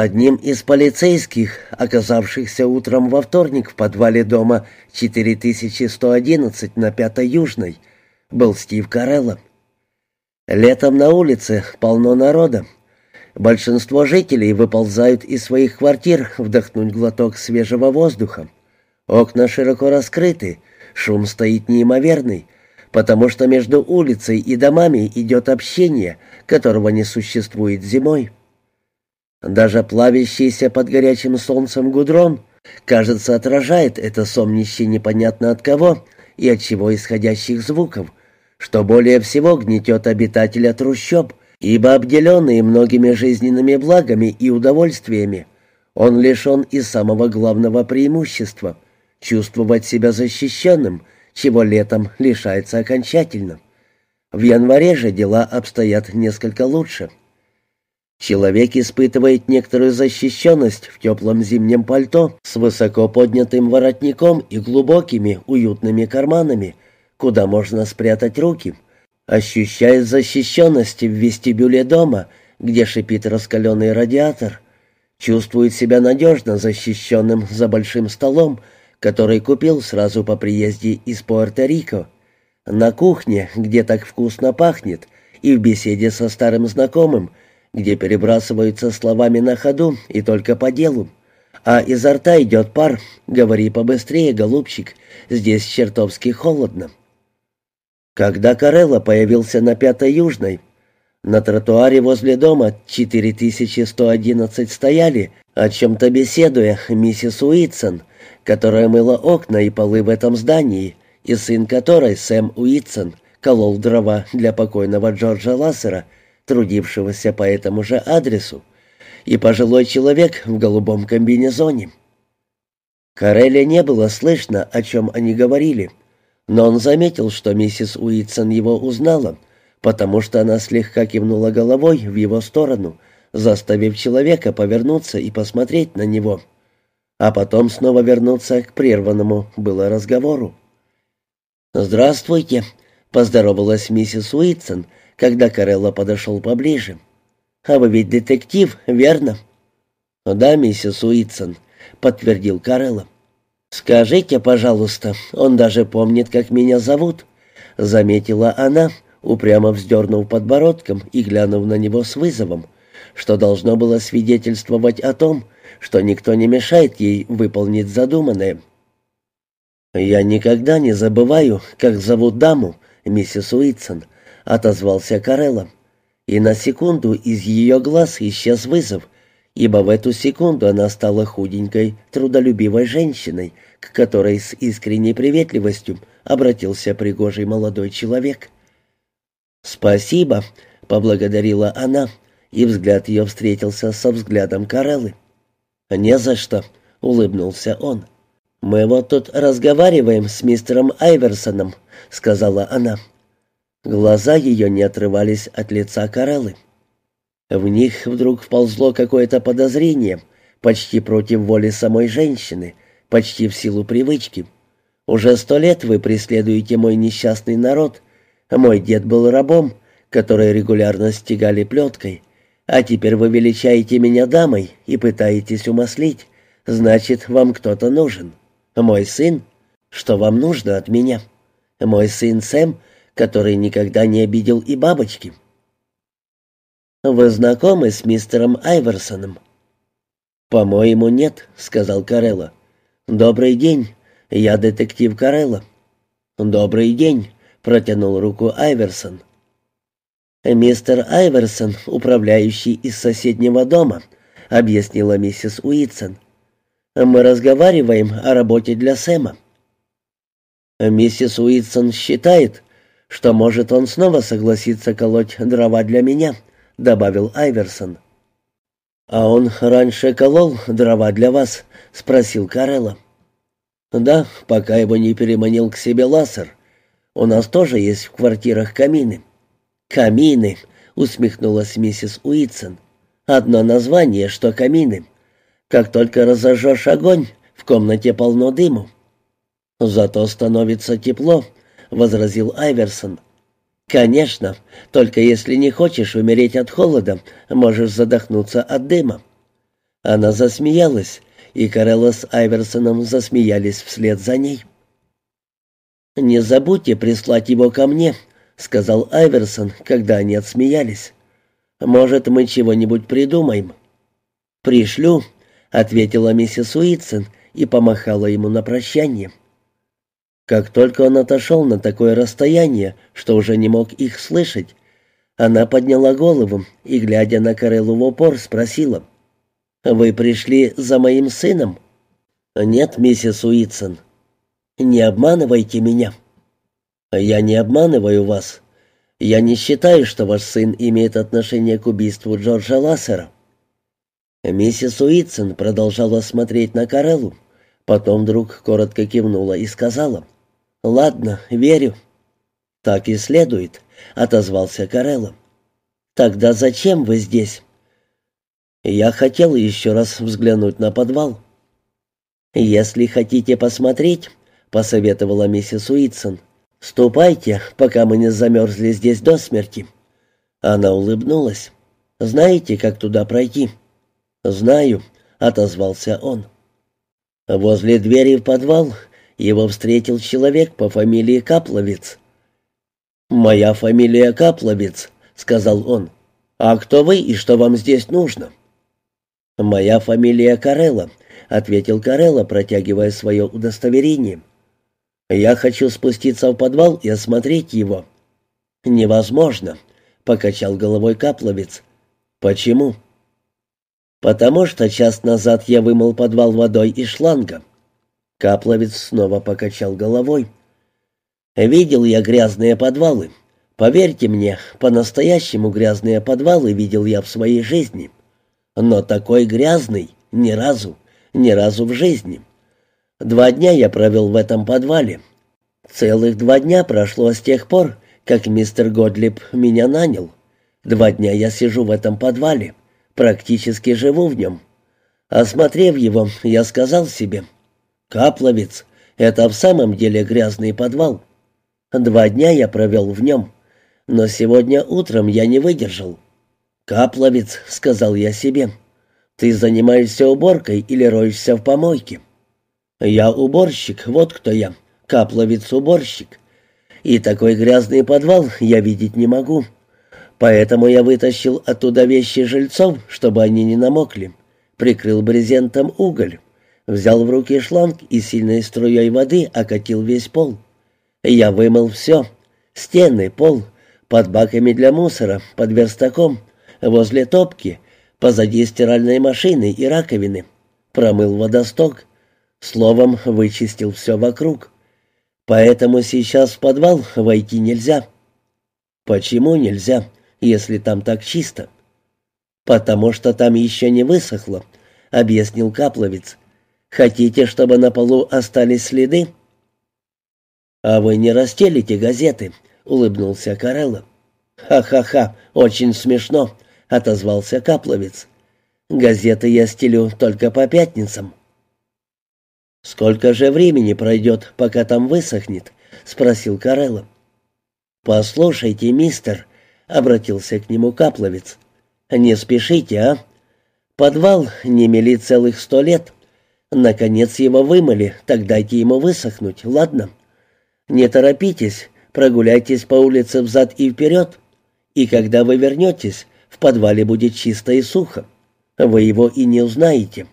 Одним из полицейских, оказавшихся утром во вторник в подвале дома 4111 на 5 Южной, был Стив Карелло. Летом на улице полно народа. Большинство жителей выползают из своих квартир вдохнуть глоток свежего воздуха. Окна широко раскрыты, шум стоит неимоверный, потому что между улицей и домами идет общение, которого не существует зимой. Даже плавящийся под горячим солнцем гудрон, кажется, отражает это сомнище непонятно от кого и от чего исходящих звуков, что более всего гнетет обитателя трущоб, ибо обделенный многими жизненными благами и удовольствиями, он лишен и самого главного преимущества — чувствовать себя защищенным, чего летом лишается окончательно. В январе же дела обстоят несколько лучше — Человек испытывает некоторую защищенность в теплом зимнем пальто с высоко поднятым воротником и глубокими уютными карманами, куда можно спрятать руки. Ощущает защищенность в вестибюле дома, где шипит раскаленный радиатор. Чувствует себя надежно защищенным за большим столом, который купил сразу по приезде из Пуэрто-Рико. На кухне, где так вкусно пахнет, и в беседе со старым знакомым – где перебрасываются словами на ходу и только по делу. А изо рта идет пар. Говори побыстрее, голубчик, здесь чертовски холодно. Когда Карелла появился на Пятой Южной, на тротуаре возле дома 4111 стояли, о чем-то беседуя, миссис Уитсон, которая мыла окна и полы в этом здании, и сын которой, Сэм Уитсон, колол дрова для покойного Джорджа Лассера, трудившегося по этому же адресу, и пожилой человек в голубом комбинезоне. Карелли не было слышно, о чем они говорили, но он заметил, что миссис Уитсон его узнала, потому что она слегка кивнула головой в его сторону, заставив человека повернуться и посмотреть на него, а потом снова вернуться к прерванному было разговору. «Здравствуйте», — поздоровалась миссис Уитсон, когда Карелла подошел поближе. «А вы ведь детектив, верно?» «Да, миссис Уитсон», — подтвердил Карелла. «Скажите, пожалуйста, он даже помнит, как меня зовут», — заметила она, упрямо вздернув подбородком и глянув на него с вызовом, что должно было свидетельствовать о том, что никто не мешает ей выполнить задуманное. «Я никогда не забываю, как зовут даму, миссис Уитсон», отозвался Карелла. И на секунду из ее глаз исчез вызов, ибо в эту секунду она стала худенькой, трудолюбивой женщиной, к которой с искренней приветливостью обратился пригожий молодой человек. «Спасибо», — поблагодарила она, и взгляд ее встретился со взглядом Кареллы. «Не за что», — улыбнулся он. «Мы вот тут разговариваем с мистером Айверсоном», — сказала она. Глаза ее не отрывались от лица Кареллы. В них вдруг вползло какое-то подозрение, почти против воли самой женщины, почти в силу привычки. «Уже сто лет вы преследуете мой несчастный народ. Мой дед был рабом, который регулярно стегали плеткой. А теперь вы величаете меня дамой и пытаетесь умаслить. Значит, вам кто-то нужен. Мой сын? Что вам нужно от меня? Мой сын Сэм который никогда не обидел и бабочки. «Вы знакомы с мистером Айверсоном?» «По-моему, нет», — сказал Карелла. «Добрый день, я детектив Карелла». «Добрый день», — протянул руку Айверсон. «Мистер Айверсон, управляющий из соседнего дома», — объяснила миссис Уитсон. «Мы разговариваем о работе для Сэма». «Миссис Уитсон считает, что, может, он снова согласится колоть дрова для меня», — добавил Айверсон. «А он раньше колол дрова для вас?» — спросил Карелла. «Да, пока его не переманил к себе лассер. У нас тоже есть в квартирах камины». «Камины!» — усмехнулась миссис Уитсон. «Одно название, что камины. Как только разожжешь огонь, в комнате полно дыму. Зато становится тепло, — возразил Айверсон. «Конечно, только если не хочешь умереть от холода, можешь задохнуться от дыма. Она засмеялась, и Карелла с Айверсоном засмеялись вслед за ней. «Не забудьте прислать его ко мне», — сказал Айверсон, когда они отсмеялись. «Может, мы чего-нибудь придумаем?» «Пришлю», — ответила миссис Уитсон и помахала ему на прощание. Как только он отошел на такое расстояние, что уже не мог их слышать, она подняла голову и, глядя на Кареллу в упор, спросила, «Вы пришли за моим сыном?» «Нет, миссис Уитсон, не обманывайте меня». «Я не обманываю вас. Я не считаю, что ваш сын имеет отношение к убийству Джорджа Лассера». Миссис Уитсон продолжала смотреть на Кареллу, потом вдруг коротко кивнула и сказала, «Ладно, верю». «Так и следует», — отозвался Карелло. «Тогда зачем вы здесь?» «Я хотел еще раз взглянуть на подвал». «Если хотите посмотреть», — посоветовала миссис Уитсон, — «ступайте, пока мы не замерзли здесь до смерти». Она улыбнулась. «Знаете, как туда пройти?» «Знаю», — отозвался он. Возле двери в подвал его встретил человек по фамилии Капловец. «Моя фамилия Капловец», — сказал он. «А кто вы и что вам здесь нужно?» «Моя фамилия Карелла», — ответил Карелла, протягивая свое удостоверение. «Я хочу спуститься в подвал и осмотреть его». «Невозможно», — покачал головой Капловец. «Почему?» «Потому что час назад я вымыл подвал водой из шланга». Капловец снова покачал головой. «Видел я грязные подвалы. Поверьте мне, по-настоящему грязные подвалы видел я в своей жизни. Но такой грязный ни разу, ни разу в жизни. Два дня я провел в этом подвале. Целых два дня прошло с тех пор, как мистер Годлип меня нанял. Два дня я сижу в этом подвале, практически живу в нем. Осмотрев его, я сказал себе, «Капловец, это в самом деле грязный подвал». Два дня я провел в нем, но сегодня утром я не выдержал. «Капловец», — сказал я себе, — «ты занимаешься уборкой или роешься в помойке?» «Я уборщик, вот кто я, капловец-уборщик. И такой грязный подвал я видеть не могу. Поэтому я вытащил оттуда вещи жильцов, чтобы они не намокли, прикрыл брезентом уголь, взял в руки шланг и сильной струей воды окатил весь пол. Я вымыл все. Стены, пол, под баками для мусора, под верстаком, возле топки, позади стиральной машины и раковины. Промыл водосток. Словом, вычистил все вокруг. Поэтому сейчас в подвал войти нельзя. Почему нельзя? если там так чисто?» «Потому что там еще не высохло», — объяснил Капловец. «Хотите, чтобы на полу остались следы?» «А вы не расстелите газеты?» — улыбнулся Карелло. «Ха-ха-ха, очень смешно», — отозвался Капловец. «Газеты я стелю только по пятницам». «Сколько же времени пройдет, пока там высохнет?» — спросил Карелло. «Послушайте, мистер», — обратился к нему Капловец. «Не спешите, а? Подвал не мели целых сто лет. Наконец его вымыли, так дайте ему высохнуть, ладно? Не торопитесь, прогуляйтесь по улице взад и вперед, и когда вы вернетесь, в подвале будет чисто и сухо. Вы его и не узнаете».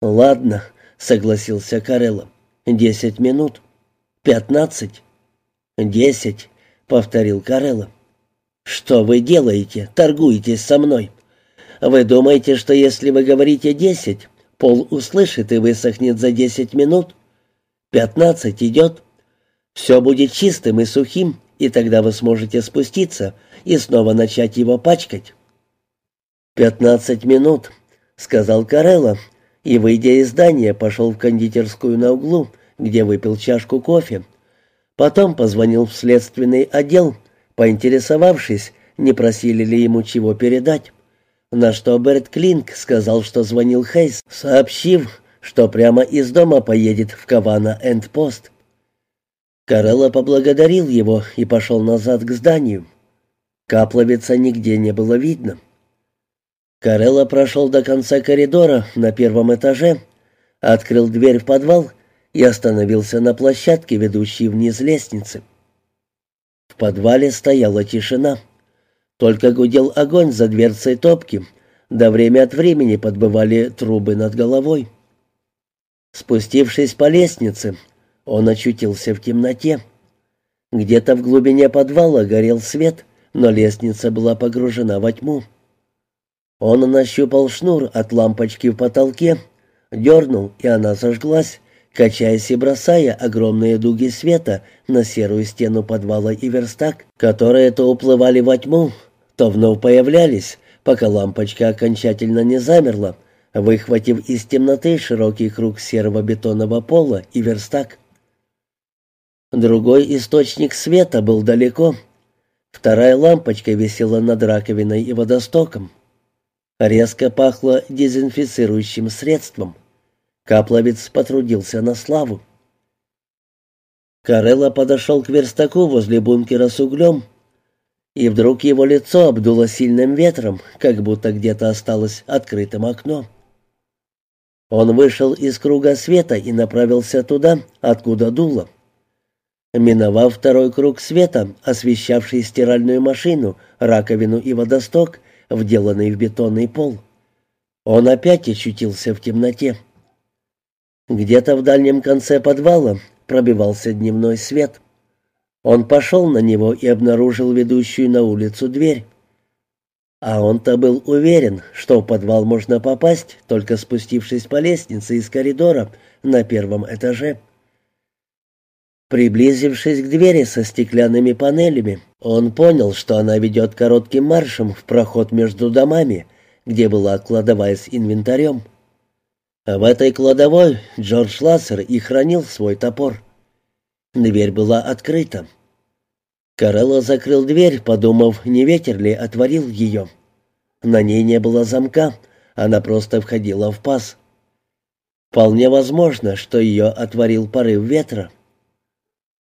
«Ладно», — согласился Карелло. «Десять минут. Пятнадцать. Десять», — повторил Карелло. «Что вы делаете? Торгуетесь со мной? Вы думаете, что если вы говорите десять, пол услышит и высохнет за десять минут? Пятнадцать идет. Все будет чистым и сухим, и тогда вы сможете спуститься и снова начать его пачкать». «Пятнадцать минут», — сказал Карелла, и, выйдя из здания, пошел в кондитерскую на углу, где выпил чашку кофе. Потом позвонил в следственный отдел поинтересовавшись, не просили ли ему чего передать. На что Берт Клинк сказал, что звонил Хейс, сообщив, что прямо из дома поедет в Кавана Эндпост. Карелла поблагодарил его и пошел назад к зданию. Капловица нигде не было видно. Карелла прошел до конца коридора на первом этаже, открыл дверь в подвал и остановился на площадке, ведущей вниз лестницы. В подвале стояла тишина. Только гудел огонь за дверцей топки, да время от времени подбывали трубы над головой. Спустившись по лестнице, он очутился в темноте. Где-то в глубине подвала горел свет, но лестница была погружена во тьму. Он нащупал шнур от лампочки в потолке, дернул, и она зажглась, качаясь и бросая огромные дуги света на серую стену подвала и верстак, которые то уплывали во тьму, то вновь появлялись, пока лампочка окончательно не замерла, выхватив из темноты широкий круг серого бетонного пола и верстак. Другой источник света был далеко. Вторая лампочка висела над раковиной и водостоком. Резко пахло дезинфицирующим средством. Капловец потрудился на славу. Карелла подошел к верстаку возле бункера с углем, и вдруг его лицо обдуло сильным ветром, как будто где-то осталось открытым окно. Он вышел из круга света и направился туда, откуда дуло. Миновав второй круг света, освещавший стиральную машину, раковину и водосток, вделанный в бетонный пол. Он опять очутился в темноте. Где-то в дальнем конце подвала пробивался дневной свет. Он пошел на него и обнаружил ведущую на улицу дверь. А он-то был уверен, что в подвал можно попасть, только спустившись по лестнице из коридора на первом этаже. Приблизившись к двери со стеклянными панелями, он понял, что она ведет коротким маршем в проход между домами, где была кладовая с инвентарем. В этой кладовой Джордж Лассер и хранил свой топор. Дверь была открыта. Карелло закрыл дверь, подумав, не ветер ли отворил ее. На ней не было замка, она просто входила в паз. Вполне возможно, что ее отворил порыв ветра.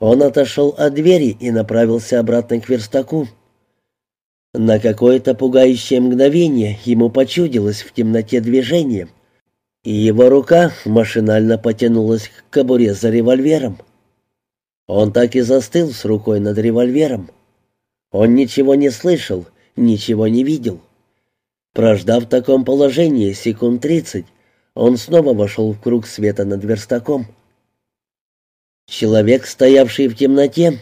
Он отошел от двери и направился обратно к верстаку. На какое-то пугающее мгновение ему почудилось в темноте движение, и его рука машинально потянулась к кобуре за револьвером. Он так и застыл с рукой над револьвером. Он ничего не слышал, ничего не видел. Прождав в таком положении секунд тридцать, он снова вошел в круг света над верстаком. Человек, стоявший в темноте,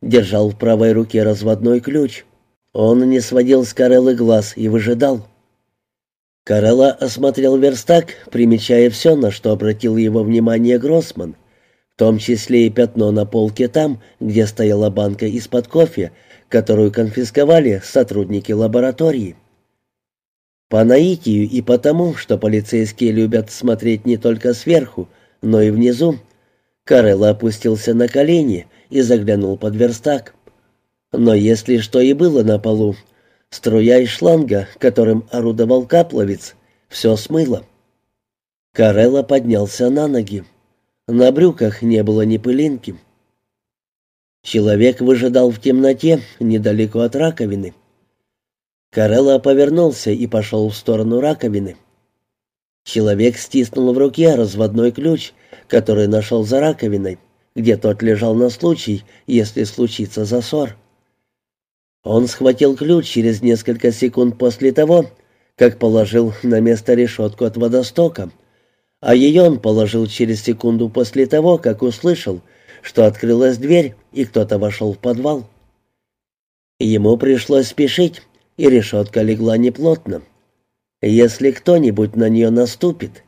держал в правой руке разводной ключ. Он не сводил с Кареллы глаз и выжидал. Карелла осмотрел верстак, примечая все, на что обратил его внимание Гроссман, том числе и пятно на полке там, где стояла банка из-под кофе, которую конфисковали сотрудники лаборатории. По наитию и потому, что полицейские любят смотреть не только сверху, но и внизу, Карелла опустился на колени и заглянул под верстак. Но если что и было на полу, струя из шланга, которым орудовал капловец, все смыло. Карелла поднялся на ноги. На брюках не было ни пылинки. Человек выжидал в темноте недалеко от раковины. Карелла повернулся и пошел в сторону раковины. Человек стиснул в руке разводной ключ который нашел за раковиной, где тот лежал на случай, если случится засор. Он схватил ключ через несколько секунд после того, как положил на место решетку от водостока, а ее он положил через секунду после того, как услышал, что открылась дверь и кто-то вошел в подвал. Ему пришлось спешить, и решетка легла неплотно. Если кто-нибудь на нее наступит,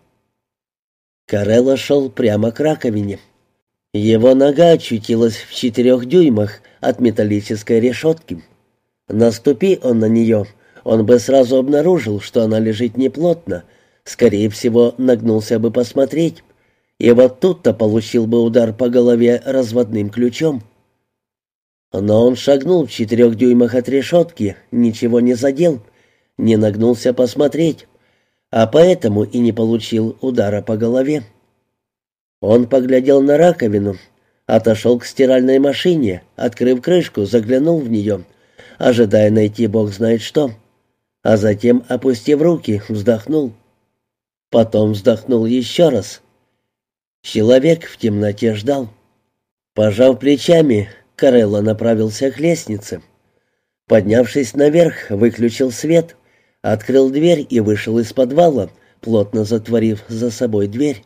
Карелла шел прямо к раковине. Его нога очутилась в четырех дюймах от металлической решетки. Наступи он на нее, он бы сразу обнаружил, что она лежит неплотно, скорее всего, нагнулся бы посмотреть, и вот тут-то получил бы удар по голове разводным ключом. Но он шагнул в четырех дюймах от решетки, ничего не задел, не нагнулся посмотреть, а поэтому и не получил удара по голове. Он поглядел на раковину, отошел к стиральной машине, открыв крышку, заглянул в нее, ожидая найти бог знает что. а затем, опустив руки, вздохнул. Потом вздохнул еще раз. Человек в темноте ждал. Пожав плечами, Карелла направился к лестнице. Поднявшись наверх, выключил свет, открыл дверь и вышел из подвала, плотно затворив за собой дверь.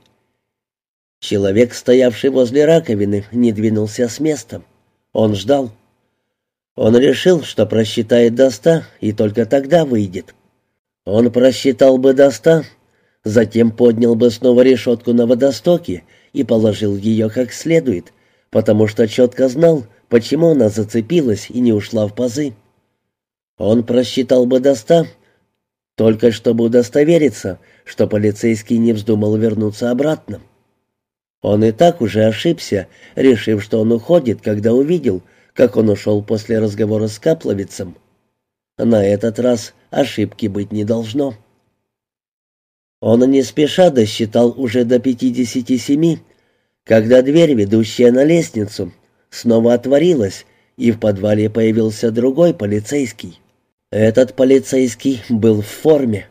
Человек, стоявший возле раковины, не двинулся с места. Он ждал. Он решил, что просчитает до ста и только тогда выйдет. Он просчитал бы до ста, затем поднял бы снова решетку на водостоке и положил ее как следует, потому что четко знал, почему она зацепилась и не ушла в пазы. Он просчитал бы до ста, только чтобы удостовериться, что полицейский не вздумал вернуться обратно. Он и так уже ошибся, решив, что он уходит, когда увидел, как он ушел после разговора с Капловицем. На этот раз ошибки быть не должно. Он не спеша досчитал уже до пятидесяти семи, когда дверь, ведущая на лестницу, снова отворилась, и в подвале появился другой полицейский. Этот полицейский был в форме.